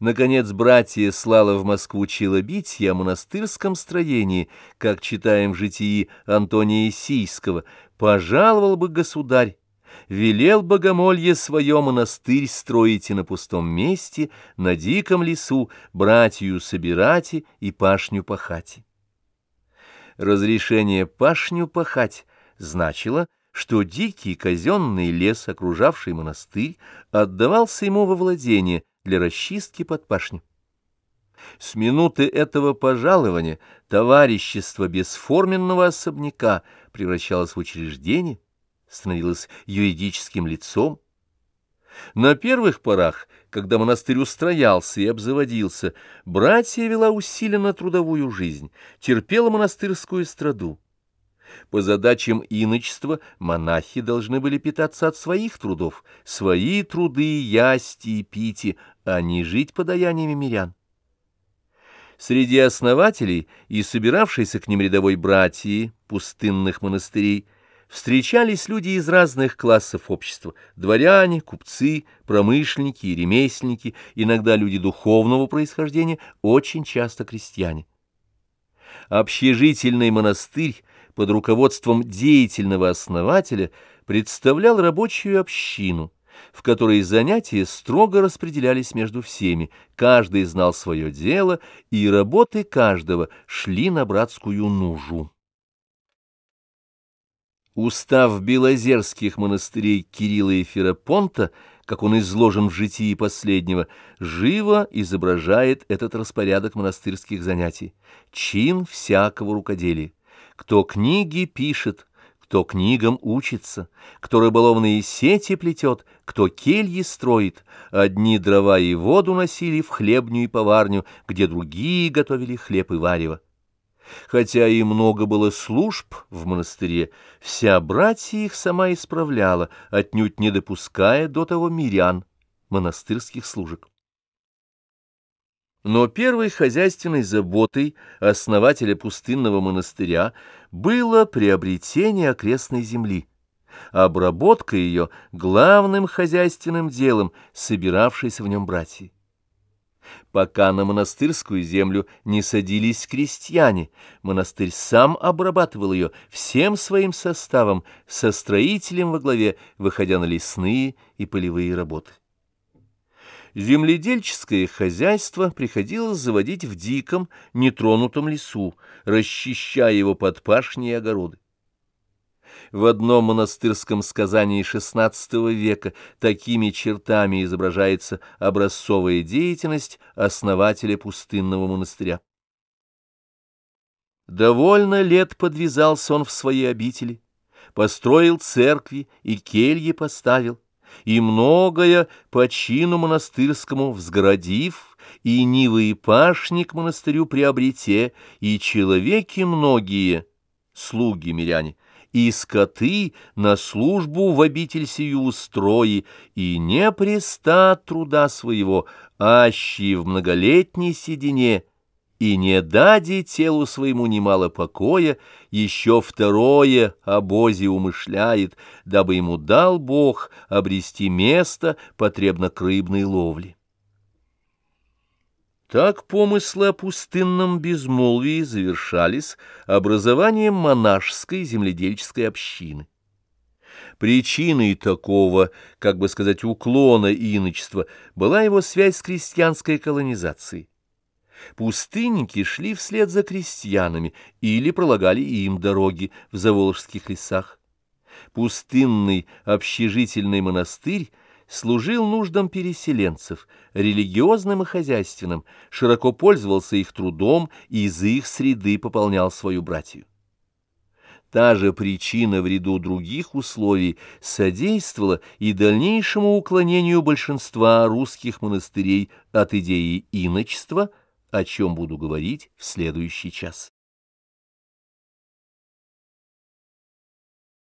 Наконец, братья слало в Москву челобитие о монастырском строении, как читаем в житии Антония Сийского, «Пожаловал бы государь, велел богомолье свое монастырь строите на пустом месте, на диком лесу, братью собирати и пашню пахати». Разрешение пашню пахать значило, что дикий казенный лес, окружавший монастырь, отдавался ему во владение для расчистки под пашню. С минуты этого пожалования товарищество бесформенного особняка превращалось в учреждение, становилось юридическим лицом. На первых порах, когда монастырь устроялся и обзаводился, братья вела усиленно трудовую жизнь, терпела монастырскую страду. По задачам иночества монахи должны были питаться от своих трудов, свои труды ясти и пити, а не жить подаяниями мирян. Среди основателей и собиравшейся к ним рядовой братьи пустынных монастырей встречались люди из разных классов общества – дворяне, купцы, промышленники и ремесленники, иногда люди духовного происхождения, очень часто крестьяне. Общежительный монастырь под руководством деятельного основателя представлял рабочую общину, в которой занятия строго распределялись между всеми, каждый знал свое дело, и работы каждого шли на братскую нужу. Устав белозерских монастырей Кирилла и Ферапонта, как он изложен в житии последнего, живо изображает этот распорядок монастырских занятий, чин всякого рукоделия. Кто книги пишет, кто книгам учится, кто рыболовные сети плетет, кто кельи строит, одни дрова и воду носили в хлебню и поварню, где другие готовили хлеб и варево. Хотя и много было служб в монастыре, вся братья их сама исправляла, отнюдь не допуская до того мирян, монастырских служек. Но первой хозяйственной заботой основателя пустынного монастыря было приобретение окрестной земли, обработка ее главным хозяйственным делом, собиравшейся в нем братья. Пока на монастырскую землю не садились крестьяне, монастырь сам обрабатывал ее всем своим составом, со строителем во главе, выходя на лесные и полевые работы земледельческое хозяйство приходилось заводить в диком, нетронутом лесу, расчищая его под пашни и огороды. В одном монастырском сказании XVI века такими чертами изображается образцовая деятельность основателя пустынного монастыря. Довольно лет подвязался он в своей обители, построил церкви и кельи поставил, и многое по чину монастырскому взгородив, и нивы и пашни к монастырю приобрете, и человеки многие, слуги миряне, и скоты на службу в обитель сию устрои, и не преста труда своего, ащи в многолетней седине, и не дади телу своему немало покоя, еще второе обозе умышляет, дабы ему дал Бог обрести место потребно к рыбной ловле. Так помыслы о пустынном безмолвии завершались образованием монашеской земледельческой общины. Причиной такого, как бы сказать, уклона иночества была его связь с крестьянской колонизацией. Пустынники шли вслед за крестьянами или пролагали им дороги в заволжских лесах. Пустынный общежительный монастырь служил нуждам переселенцев, религиозным и хозяйственным, широко пользовался их трудом и из их среды пополнял свою братью. Та же причина в ряду других условий содействовала и дальнейшему уклонению большинства русских монастырей от идеи иночества – о чем буду говорить в следующий час.